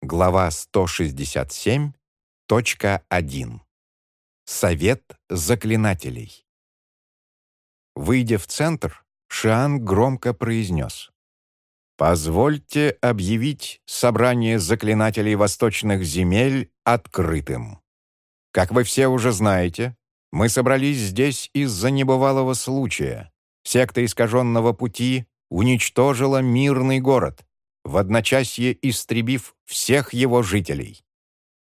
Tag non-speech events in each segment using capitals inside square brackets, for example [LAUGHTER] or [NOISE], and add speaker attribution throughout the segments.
Speaker 1: Глава 167.1. Совет заклинателей. Выйдя в центр, Шиан громко произнес. «Позвольте объявить собрание заклинателей восточных земель открытым. Как вы все уже знаете, мы собрались здесь из-за небывалого случая. Секта искаженного пути уничтожила мирный город, в одночасье истребив всех его жителей.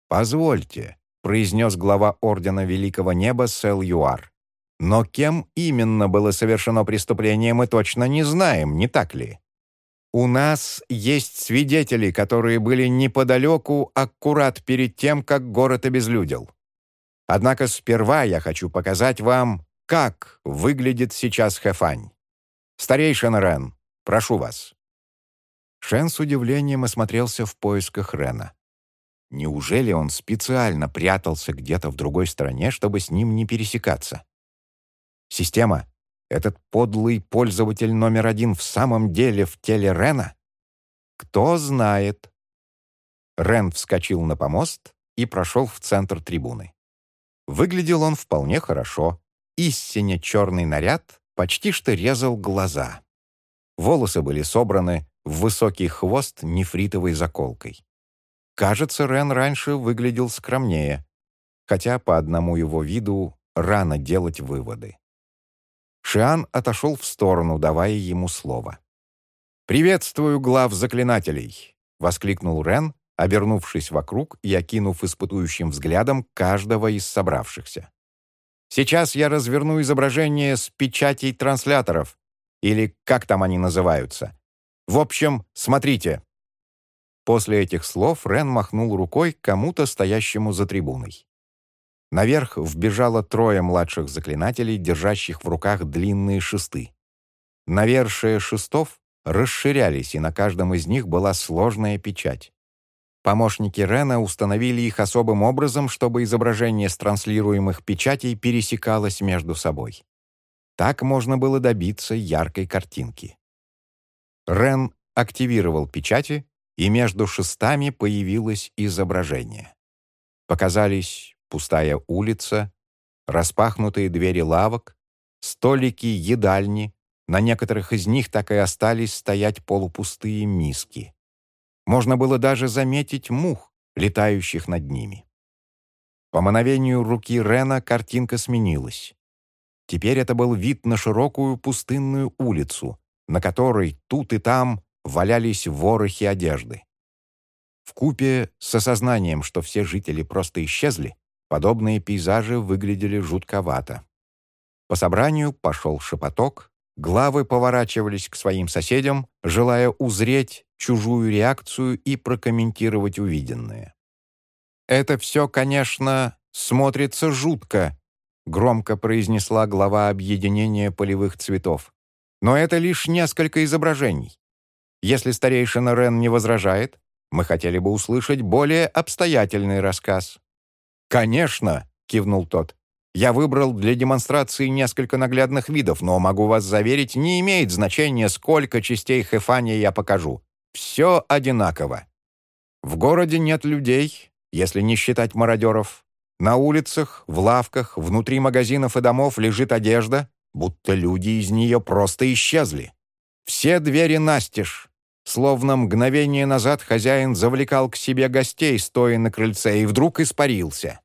Speaker 1: «Позвольте», — произнес глава Ордена Великого Неба Сел Юар. «Но кем именно было совершено преступление, мы точно не знаем, не так ли? У нас есть свидетели, которые были неподалеку, аккурат перед тем, как город обезлюдил. Однако сперва я хочу показать вам, как выглядит сейчас Хэфань. Старейшина Рен, прошу вас». Шен с удивлением осмотрелся в поисках Рена. Неужели он специально прятался где-то в другой стороне, чтобы с ним не пересекаться? Система, этот подлый пользователь номер один в самом деле в теле Рена? Кто знает? Рен вскочил на помост и прошел в центр трибуны. Выглядел он вполне хорошо. Истинно черный наряд почти что резал глаза. Волосы были собраны в высокий хвост нефритовой заколкой. Кажется, Рен раньше выглядел скромнее, хотя по одному его виду рано делать выводы. Шиан отошел в сторону, давая ему слово. «Приветствую глав заклинателей!» — воскликнул Рен, обернувшись вокруг и окинув испытующим взглядом каждого из собравшихся. «Сейчас я разверну изображение с печатей трансляторов, или как там они называются, в общем, смотрите». После этих слов Рен махнул рукой кому-то, стоящему за трибуной. Наверх вбежало трое младших заклинателей, держащих в руках длинные шесты. Навершие шестов расширялись, и на каждом из них была сложная печать. Помощники Рена установили их особым образом, чтобы изображение с транслируемых печатей пересекалось между собой. Так можно было добиться яркой картинки. Рен активировал печати, и между шестами появилось изображение. Показались пустая улица, распахнутые двери лавок, столики, едальни, на некоторых из них так и остались стоять полупустые миски. Можно было даже заметить мух, летающих над ними. По мановению руки Рена картинка сменилась. Теперь это был вид на широкую пустынную улицу, на которой тут и там валялись ворохи одежды. В купе с осознанием, что все жители просто исчезли, подобные пейзажи выглядели жутковато. По собранию пошел шепоток, главы поворачивались к своим соседям, желая узреть чужую реакцию и прокомментировать увиденное. «Это все, конечно, смотрится жутко», громко произнесла глава объединения полевых цветов. Но это лишь несколько изображений. Если старейшина Рен не возражает, мы хотели бы услышать более обстоятельный рассказ». «Конечно», — кивнул тот. «Я выбрал для демонстрации несколько наглядных видов, но, могу вас заверить, не имеет значения, сколько частей Хефания я покажу. Все одинаково. В городе нет людей, если не считать мародеров. На улицах, в лавках, внутри магазинов и домов лежит одежда, будто люди из нее просто исчезли. Все двери настежь. Словно мгновение назад хозяин завлекал к себе гостей, стоя на крыльце, и вдруг испарился.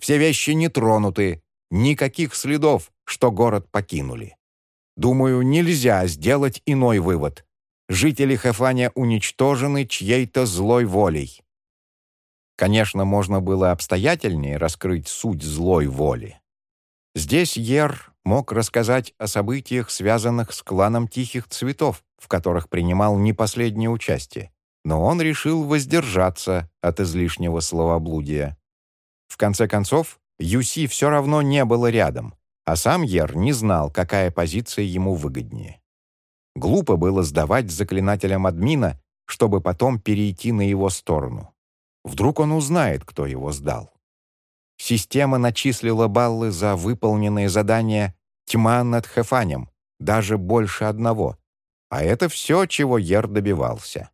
Speaker 1: Все вещи не тронуты, никаких следов, что город покинули. Думаю, нельзя сделать иной вывод. Жители Хефания уничтожены чьей-то злой волей. Конечно, можно было обстоятельнее раскрыть суть злой воли. Здесь Ер мог рассказать о событиях, связанных с кланом Тихих Цветов, в которых принимал не последнее участие, но он решил воздержаться от излишнего словоблудия. В конце концов, Юси все равно не было рядом, а сам Ер не знал, какая позиция ему выгоднее. Глупо было сдавать заклинателям админа, чтобы потом перейти на его сторону. Вдруг он узнает, кто его сдал. Система начислила баллы за выполненные задания «Тьма над Хефанем», даже больше одного. А это все, чего Ер добивался.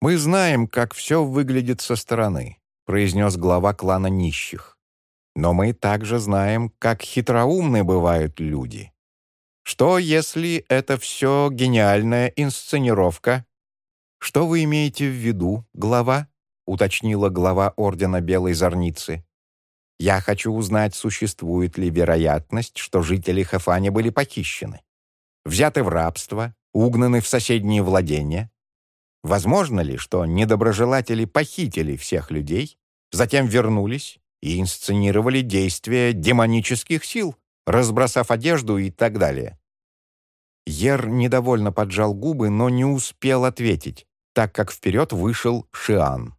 Speaker 1: «Мы знаем, как все выглядит со стороны», — произнес глава клана нищих. «Но мы также знаем, как хитроумны бывают люди. Что, если это все гениальная инсценировка?» «Что вы имеете в виду, глава?» — уточнила глава Ордена Белой Зорницы. «Я хочу узнать, существует ли вероятность, что жители Хафани были похищены, взяты в рабство, угнаны в соседние владения, Возможно ли, что недоброжелатели похитили всех людей, затем вернулись и инсценировали действия демонических сил, разбросав одежду и так далее? Ер недовольно поджал губы, но не успел ответить, так как вперед вышел Шиан.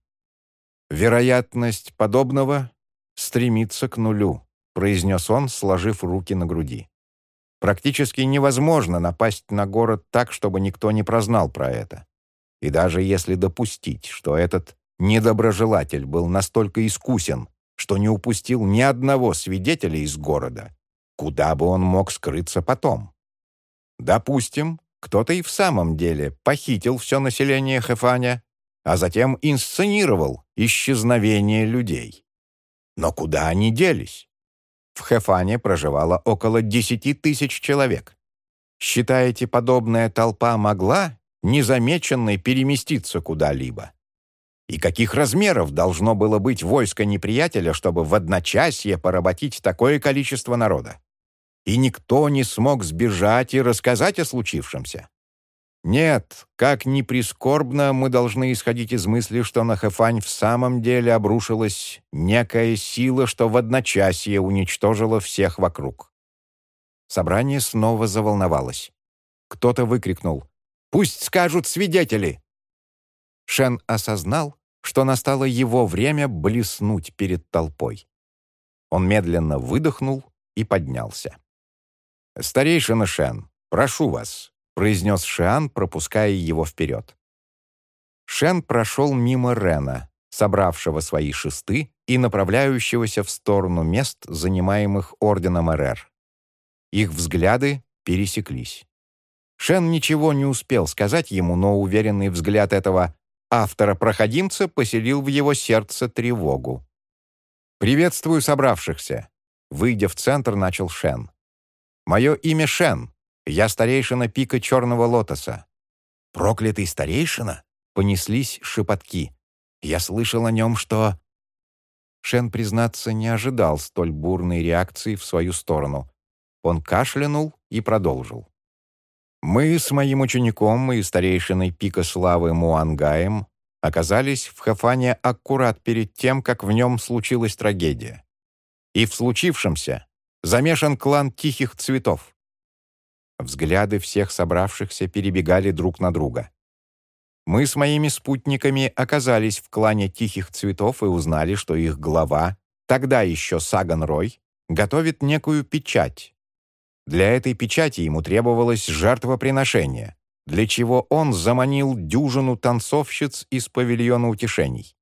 Speaker 1: «Вероятность подобного стремится к нулю», произнес он, сложив руки на груди. «Практически невозможно напасть на город так, чтобы никто не прознал про это. И даже если допустить, что этот недоброжелатель был настолько искусен, что не упустил ни одного свидетеля из города, куда бы он мог скрыться потом? Допустим, кто-то и в самом деле похитил все население Хефаня, а затем инсценировал исчезновение людей. Но куда они делись? В Хефане проживало около десяти тысяч человек. Считаете, подобная толпа могла незамеченной переместиться куда-либо. И каких размеров должно было быть войско неприятеля, чтобы в одночасье поработить такое количество народа? И никто не смог сбежать и рассказать о случившемся. Нет, как ни прискорбно, мы должны исходить из мысли, что на Хэфань в самом деле обрушилась некая сила, что в одночасье уничтожила всех вокруг. Собрание снова заволновалось. Кто-то выкрикнул Пусть скажут свидетели!» Шен осознал, что настало его время блеснуть перед толпой. Он медленно выдохнул и поднялся. «Старейшина Шен, прошу вас», — произнес Шиан, пропуская его вперед. Шен прошел мимо Рена, собравшего свои шесты и направляющегося в сторону мест, занимаемых Орденом РР. Их взгляды пересеклись. Шен ничего не успел сказать ему, но уверенный взгляд этого автора-проходимца поселил в его сердце тревогу. «Приветствую собравшихся!» Выйдя в центр, начал Шен. «Мое имя Шен. Я старейшина пика Черного Лотоса». «Проклятый старейшина?» Понеслись шепотки. «Я слышал о нем, что...» Шен, признаться, не ожидал столь бурной реакции в свою сторону. Он кашлянул и продолжил. Мы с моим учеником и старейшиной пика славы Муангаем оказались в Хафане аккурат перед тем, как в нем случилась трагедия. И в случившемся замешан клан Тихих Цветов. Взгляды всех собравшихся перебегали друг на друга. Мы с моими спутниками оказались в клане Тихих Цветов и узнали, что их глава, тогда еще Саган Рой, готовит некую печать, для этой печати ему требовалось жертвоприношение, для чего он заманил дюжину танцовщиц из павильона утешений.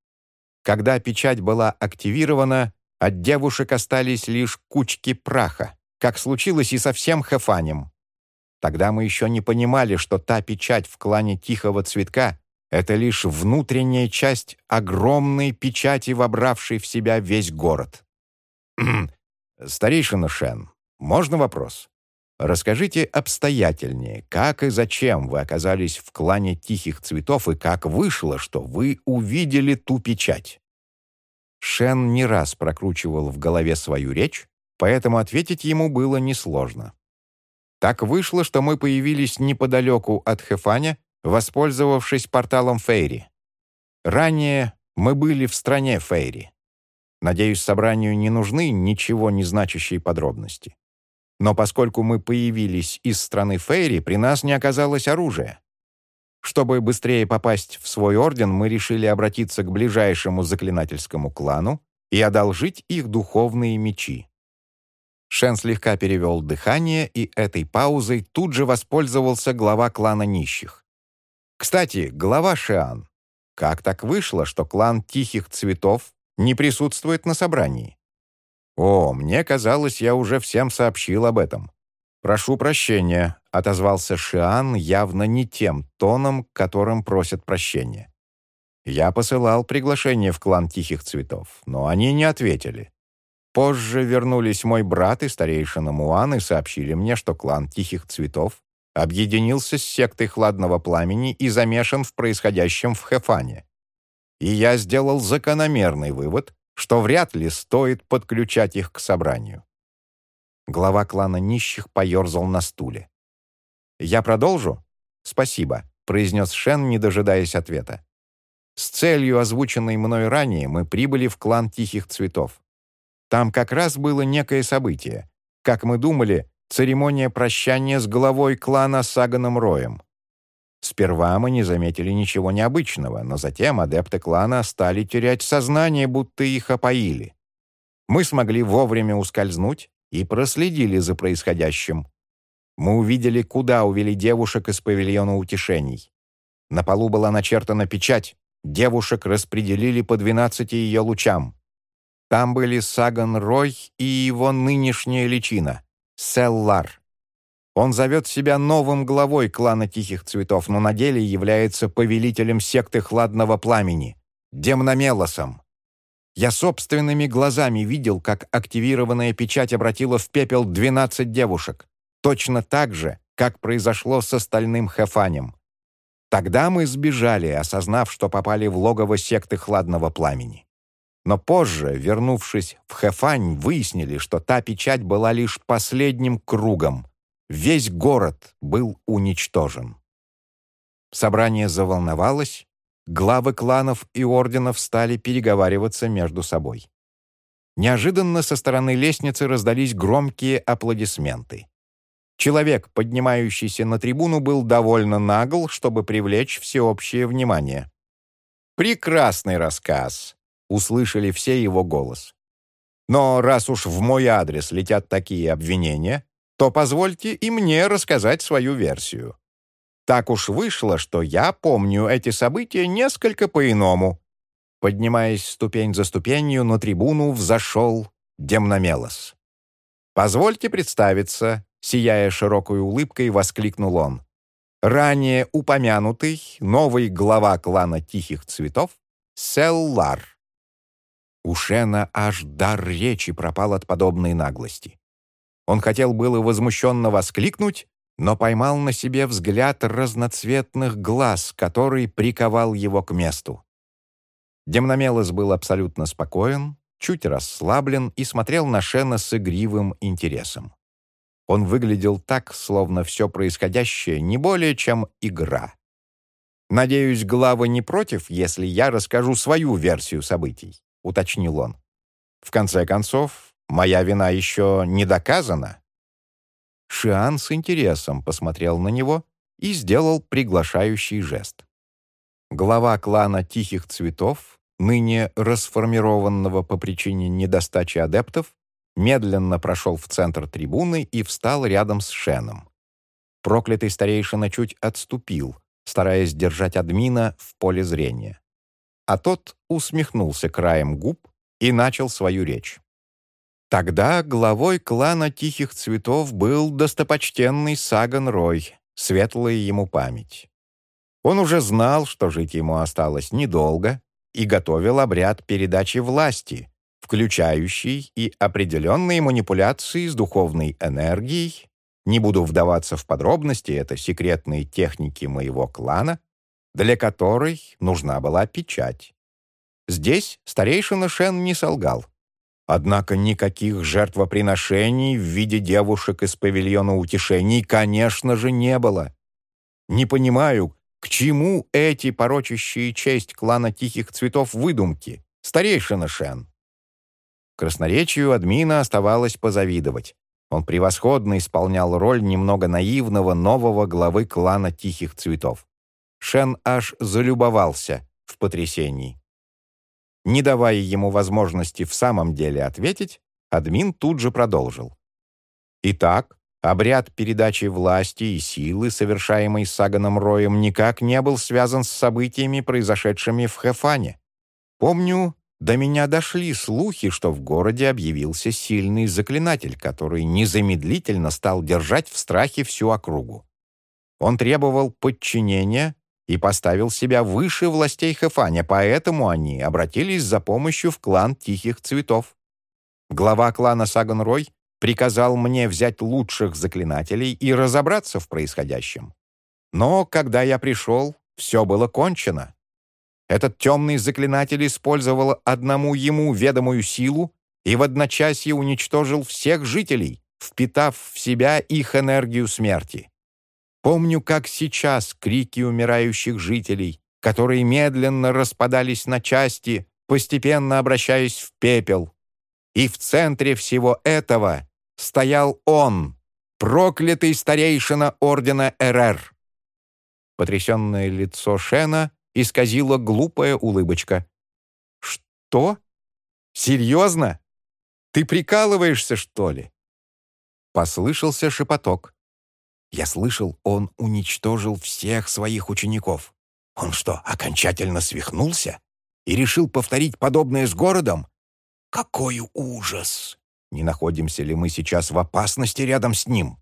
Speaker 1: Когда печать была активирована, от девушек остались лишь кучки праха, как случилось и со всем Хефанем. Тогда мы еще не понимали, что та печать в клане Тихого Цветка — это лишь внутренняя часть огромной печати, вобравшей в себя весь город. [CLEARS THROAT] «Старейшина Шен, можно вопрос? Расскажите обстоятельнее, как и зачем вы оказались в клане Тихих Цветов и как вышло, что вы увидели ту печать?» Шен не раз прокручивал в голове свою речь, поэтому ответить ему было несложно. Так вышло, что мы появились неподалеку от Хефаня, воспользовавшись порталом Фейри. Ранее мы были в стране Фейри. Надеюсь, собранию не нужны ничего не значащие подробности. Но поскольку мы появились из страны Фейри, при нас не оказалось оружия. Чтобы быстрее попасть в свой орден, мы решили обратиться к ближайшему заклинательскому клану и одолжить их духовные мечи. Шен слегка перевел дыхание, и этой паузой тут же воспользовался глава клана нищих. «Кстати, глава Шиан, как так вышло, что клан Тихих Цветов не присутствует на собрании?» «О, мне казалось, я уже всем сообщил об этом». «Прошу прощения», — отозвался Шиан явно не тем тоном, которым просят прощения. Я посылал приглашение в клан Тихих Цветов, но они не ответили. Позже вернулись мой брат и старейшина Муан и сообщили мне, что клан Тихих Цветов объединился с сектой Хладного Пламени и замешан в происходящем в Хефане. И я сделал закономерный вывод, что вряд ли стоит подключать их к собранию. Глава клана нищих поерзал на стуле. «Я продолжу?» «Спасибо», — произнес Шен, не дожидаясь ответа. «С целью, озвученной мной ранее, мы прибыли в клан Тихих Цветов. Там как раз было некое событие. Как мы думали, церемония прощания с главой клана Саганом Роем. Сперва мы не заметили ничего необычного, но затем адепты клана стали терять сознание, будто их опоили. Мы смогли вовремя ускользнуть и проследили за происходящим. Мы увидели, куда увели девушек из павильона утешений. На полу была начертана печать, девушек распределили по 12 ее лучам. Там были Саган Рой и его нынешняя личина — Селлар. Он зовет себя новым главой клана Тихих Цветов, но на деле является повелителем секты Хладного Пламени, Демномелосом. Я собственными глазами видел, как активированная печать обратила в пепел 12 девушек. Точно так же, как произошло с остальным Хефанем. Тогда мы сбежали, осознав, что попали в логово секты Хладного Пламени. Но позже, вернувшись в Хефань, выяснили, что та печать была лишь последним кругом, Весь город был уничтожен. Собрание заволновалось, главы кланов и орденов стали переговариваться между собой. Неожиданно со стороны лестницы раздались громкие аплодисменты. Человек, поднимающийся на трибуну, был довольно нагл, чтобы привлечь всеобщее внимание. «Прекрасный рассказ!» — услышали все его голос. «Но раз уж в мой адрес летят такие обвинения, то позвольте и мне рассказать свою версию. Так уж вышло, что я помню эти события несколько по-иному. Поднимаясь ступень за ступенью, на трибуну взошел Демномелос. «Позвольте представиться», — сияя широкой улыбкой, воскликнул он. «Ранее упомянутый новый глава клана Тихих Цветов Селлар». У Шена аж дар речи пропал от подобной наглости. Он хотел было возмущенно воскликнуть, но поймал на себе взгляд разноцветных глаз, который приковал его к месту. Демномелос был абсолютно спокоен, чуть расслаблен и смотрел на Шена с игривым интересом. Он выглядел так, словно все происходящее не более чем игра. «Надеюсь, глава не против, если я расскажу свою версию событий», — уточнил он. «В конце концов, Моя вина еще не доказана». Шиан с интересом посмотрел на него и сделал приглашающий жест. Глава клана Тихих Цветов, ныне расформированного по причине недостачи адептов, медленно прошел в центр трибуны и встал рядом с Шеном. Проклятый старейшина чуть отступил, стараясь держать админа в поле зрения. А тот усмехнулся краем губ и начал свою речь. Тогда главой клана Тихих Цветов был достопочтенный Саган Рой, светлая ему память. Он уже знал, что жить ему осталось недолго, и готовил обряд передачи власти, включающий и определенные манипуляции с духовной энергией. Не буду вдаваться в подробности, это секретные техники моего клана, для которой нужна была печать. Здесь старейшина Шен не солгал. Однако никаких жертвоприношений в виде девушек из павильона утешений, конечно же, не было. Не понимаю, к чему эти порочащие честь клана Тихих Цветов выдумки, старейшина Шен. Красноречию админа оставалось позавидовать. Он превосходно исполнял роль немного наивного нового главы клана Тихих Цветов. Шен аж залюбовался в потрясении. Не давая ему возможности в самом деле ответить, админ тут же продолжил. Итак, обряд передачи власти и силы, совершаемый Саганом Роем, никак не был связан с событиями, произошедшими в Хефане. Помню, до меня дошли слухи, что в городе объявился сильный заклинатель, который незамедлительно стал держать в страхе всю округу. Он требовал подчинения и поставил себя выше властей Хефаня, поэтому они обратились за помощью в клан Тихих Цветов. Глава клана Саганрой приказал мне взять лучших заклинателей и разобраться в происходящем. Но когда я пришел, все было кончено. Этот темный заклинатель использовал одному ему ведомую силу и в одночасье уничтожил всех жителей, впитав в себя их энергию смерти. Помню, как сейчас крики умирающих жителей, которые медленно распадались на части, постепенно обращаясь в пепел. И в центре всего этого стоял он, проклятый старейшина Ордена РР. Потрясенное лицо Шена исказила глупая улыбочка. «Что? Серьезно? Ты прикалываешься, что ли?» Послышался шепоток. Я слышал, он уничтожил всех своих учеников. Он что, окончательно свихнулся? И решил повторить подобное с городом? Какой ужас! Не находимся ли мы сейчас в опасности рядом с ним?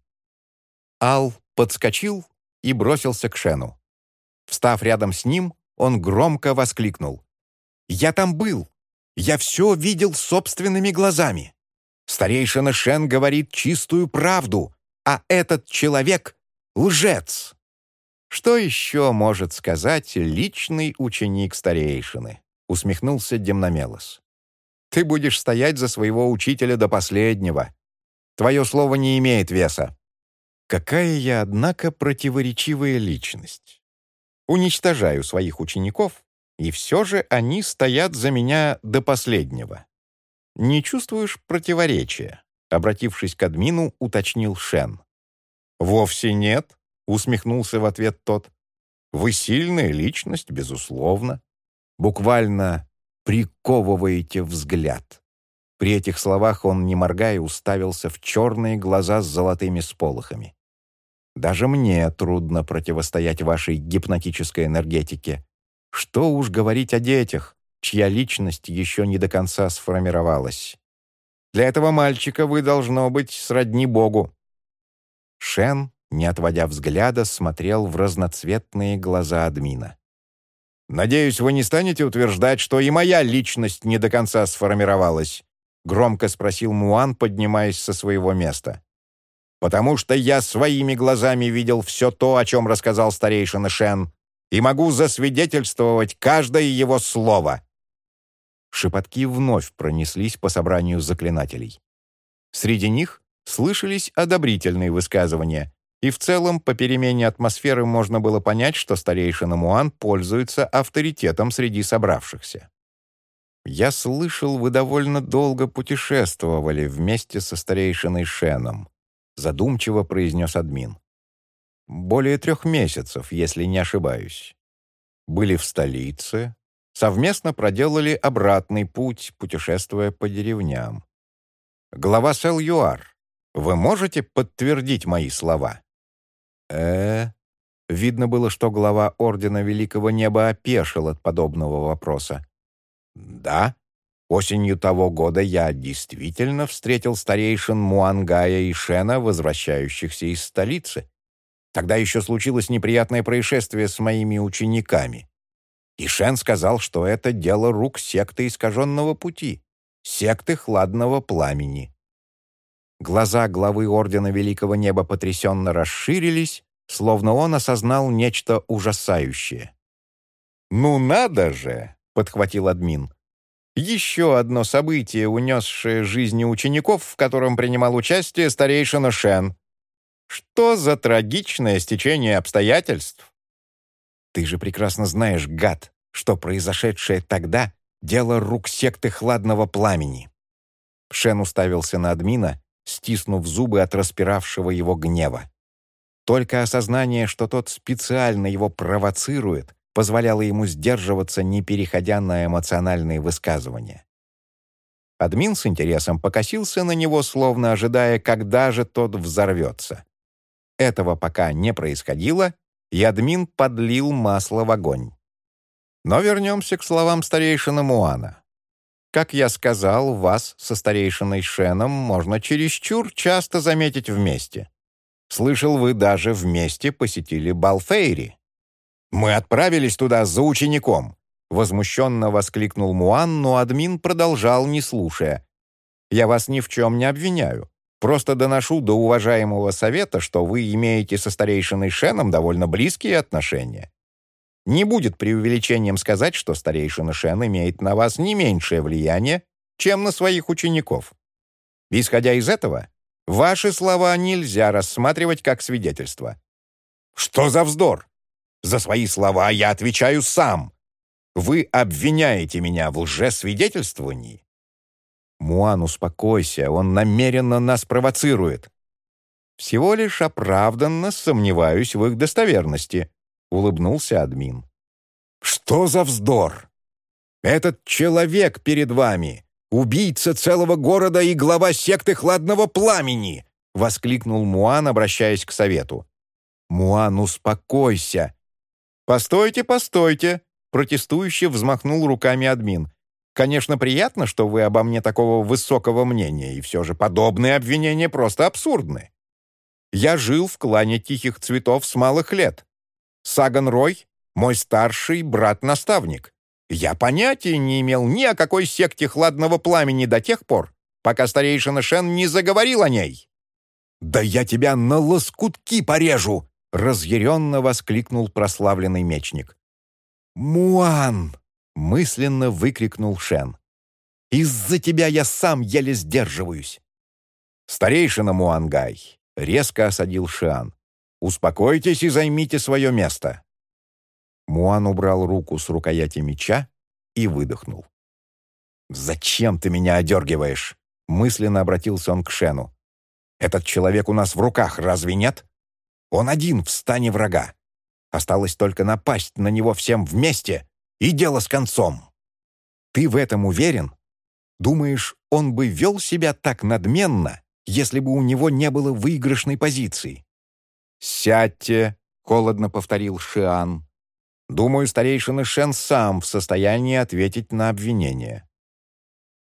Speaker 1: Ал подскочил и бросился к Шену. Встав рядом с ним, он громко воскликнул. «Я там был! Я все видел собственными глазами! Старейшина Шен говорит чистую правду, а этот человек — лжец!» «Что еще может сказать личный ученик старейшины?» — усмехнулся Демномелос. «Ты будешь стоять за своего учителя до последнего. Твое слово не имеет веса». Какая я, однако, противоречивая личность уничтожаю своих учеников, и все же они стоят за меня до последнего. Не чувствуешь противоречия?» Обратившись к админу, уточнил Шен. «Вовсе нет», — усмехнулся в ответ тот. «Вы сильная личность, безусловно. Буквально приковываете взгляд». При этих словах он, не моргая, уставился в черные глаза с золотыми сполохами. Даже мне трудно противостоять вашей гипнотической энергетике. Что уж говорить о детях, чья личность еще не до конца сформировалась. Для этого мальчика вы, должно быть, сродни Богу». Шен, не отводя взгляда, смотрел в разноцветные глаза админа. «Надеюсь, вы не станете утверждать, что и моя личность не до конца сформировалась?» — громко спросил Муан, поднимаясь со своего места потому что я своими глазами видел все то, о чем рассказал старейшина Шен, и могу засвидетельствовать каждое его слово». Шепотки вновь пронеслись по собранию заклинателей. Среди них слышались одобрительные высказывания, и в целом по перемене атмосферы можно было понять, что старейшина Муан пользуется авторитетом среди собравшихся. «Я слышал, вы довольно долго путешествовали вместе со старейшиной Шеном задумчиво произнес админ. «Более трех месяцев, если не ошибаюсь. Были в столице, совместно проделали обратный путь, путешествуя по деревням. Глава Сел-Юар, вы можете подтвердить мои слова?» э Видно было, что глава Ордена Великого Неба опешил от подобного вопроса. «Да, Осенью того года я действительно встретил старейшин Муангая и Шена, возвращающихся из столицы. Тогда еще случилось неприятное происшествие с моими учениками. И Шен сказал, что это дело рук секты искаженного пути, секты хладного пламени. Глаза главы Ордена Великого Неба потрясенно расширились, словно он осознал нечто ужасающее. «Ну надо же!» — подхватил админ. Еще одно событие, унесшее жизни учеников, в котором принимал участие старейшина Шен. Что за трагичное стечение обстоятельств? Ты же прекрасно знаешь, гад, что произошедшее тогда — дело рук секты хладного пламени. Шен уставился на админа, стиснув зубы от распиравшего его гнева. Только осознание, что тот специально его провоцирует, позволяло ему сдерживаться, не переходя на эмоциональные высказывания. Админ с интересом покосился на него, словно ожидая, когда же тот взорвется. Этого пока не происходило, и админ подлил масло в огонь. Но вернемся к словам старейшины Муана. Как я сказал, вас со старейшиной Шеном можно чересчур часто заметить вместе. Слышал, вы даже вместе посетили Балфейри. Мы отправились туда за учеником!» Возмущенно воскликнул Муан, но админ продолжал, не слушая. «Я вас ни в чем не обвиняю. Просто доношу до уважаемого совета, что вы имеете со старейшиной Шеном довольно близкие отношения. Не будет преувеличением сказать, что старейшина Шен имеет на вас не меньшее влияние, чем на своих учеников. Исходя из этого, ваши слова нельзя рассматривать как свидетельство. Что за вздор? За свои слова я отвечаю сам. Вы обвиняете меня в лжесвидетельствовании? Муан, успокойся, он намеренно нас провоцирует. Всего лишь оправданно сомневаюсь в их достоверности, улыбнулся админ. Что за вздор? Этот человек перед вами убийца целого города и глава секты Хладного Пламени!» — воскликнул Муан, обращаясь к совету. «Муан, успокойся!» «Постойте, постойте!» — протестующе взмахнул руками админ. «Конечно, приятно, что вы обо мне такого высокого мнения, и все же подобные обвинения просто абсурдны. Я жил в клане Тихих Цветов с малых лет. Саган Рой — мой старший брат-наставник. Я понятия не имел ни о какой секте хладного пламени до тех пор, пока старейшина Шен не заговорил о ней. «Да я тебя на лоскутки порежу!» — разъяренно воскликнул прославленный мечник. «Муан!» — мысленно выкрикнул Шен. «Из-за тебя я сам еле сдерживаюсь!» «Старейшина Муангай!» — резко осадил Шиан. «Успокойтесь и займите свое место. Муан убрал руку с рукояти меча и выдохнул. «Зачем ты меня одергиваешь?» — мысленно обратился он к Шену. «Этот человек у нас в руках, разве нет? Он один в стане врага. Осталось только напасть на него всем вместе, и дело с концом. Ты в этом уверен? Думаешь, он бы вел себя так надменно, если бы у него не было выигрышной позиции?» «Сядьте», — холодно повторил Шиан. Думаю, старейшина Шен сам в состоянии ответить на обвинение.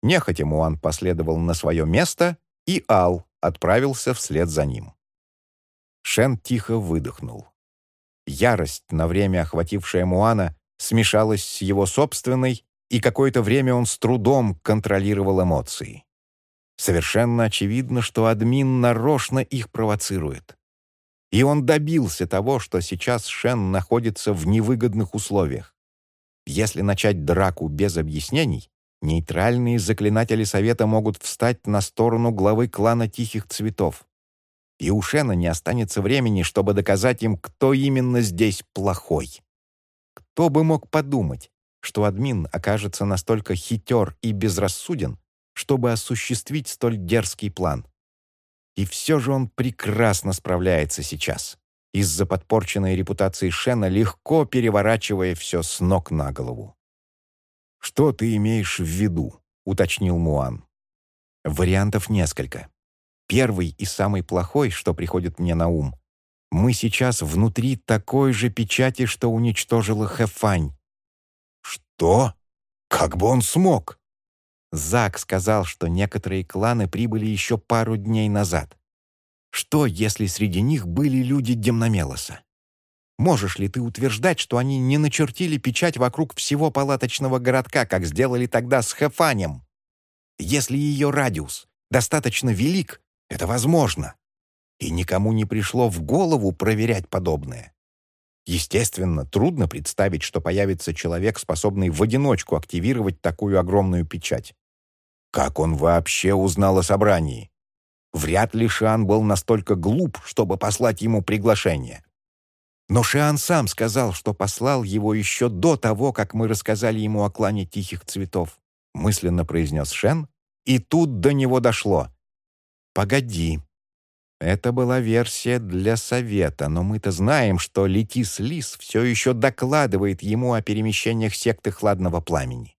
Speaker 1: Нехотя Муан последовал на свое место, и Ал отправился вслед за ним. Шен тихо выдохнул. Ярость, на время охватившая Муана, смешалась с его собственной, и какое-то время он с трудом контролировал эмоции. Совершенно очевидно, что админ нарочно их провоцирует. И он добился того, что сейчас Шен находится в невыгодных условиях. Если начать драку без объяснений, нейтральные заклинатели Совета могут встать на сторону главы клана Тихих Цветов. И у Шена не останется времени, чтобы доказать им, кто именно здесь плохой. Кто бы мог подумать, что админ окажется настолько хитер и безрассуден, чтобы осуществить столь дерзкий план. И все же он прекрасно справляется сейчас, из-за подпорченной репутации Шена, легко переворачивая все с ног на голову. «Что ты имеешь в виду?» — уточнил Муан. «Вариантов несколько. Первый и самый плохой, что приходит мне на ум. Мы сейчас внутри такой же печати, что уничтожила Хэфань». «Что? Как бы он смог?» Зак сказал, что некоторые кланы прибыли еще пару дней назад. Что, если среди них были люди Демномелоса? Можешь ли ты утверждать, что они не начертили печать вокруг всего палаточного городка, как сделали тогда с Хефанем? Если ее радиус достаточно велик, это возможно. И никому не пришло в голову проверять подобное. Естественно, трудно представить, что появится человек, способный в одиночку активировать такую огромную печать. Как он вообще узнал о собрании? Вряд ли Шиан был настолько глуп, чтобы послать ему приглашение. Но Шиан сам сказал, что послал его еще до того, как мы рассказали ему о клане Тихих Цветов, мысленно произнес Шен, и тут до него дошло. «Погоди, это была версия для совета, но мы-то знаем, что Летис Лис все еще докладывает ему о перемещениях секты Хладного Пламени.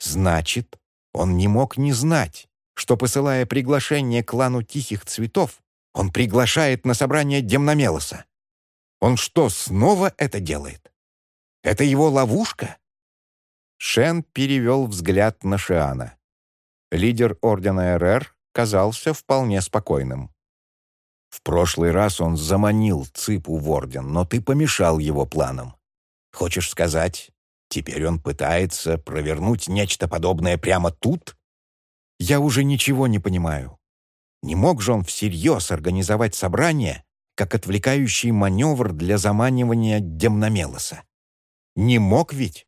Speaker 1: Значит, он не мог не знать, что, посылая приглашение клану Тихих Цветов, он приглашает на собрание Демномелоса. Он что, снова это делает? Это его ловушка? Шен перевел взгляд на Шиана. Лидер Ордена РР казался вполне спокойным. В прошлый раз он заманил Ципу в Орден, но ты помешал его планам. Хочешь сказать, теперь он пытается провернуть нечто подобное прямо тут? Я уже ничего не понимаю. Не мог же он всерьез организовать собрание, как отвлекающий маневр для заманивания Демномелоса? Не мог ведь?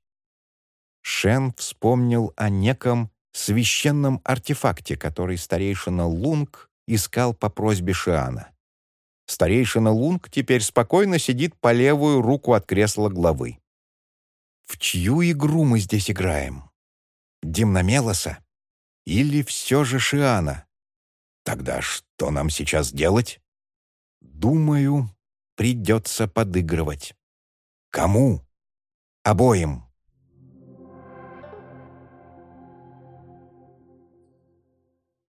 Speaker 1: Шен вспомнил о неком священном артефакте, который старейшина Лунг искал по просьбе Шиана. Старейшина Лунг теперь спокойно сидит по левую руку от кресла главы. В чью игру мы здесь играем? Димномелоса? Или все же Шиана? Тогда что нам сейчас делать? Думаю, придется подыгрывать. Кому? Обоим.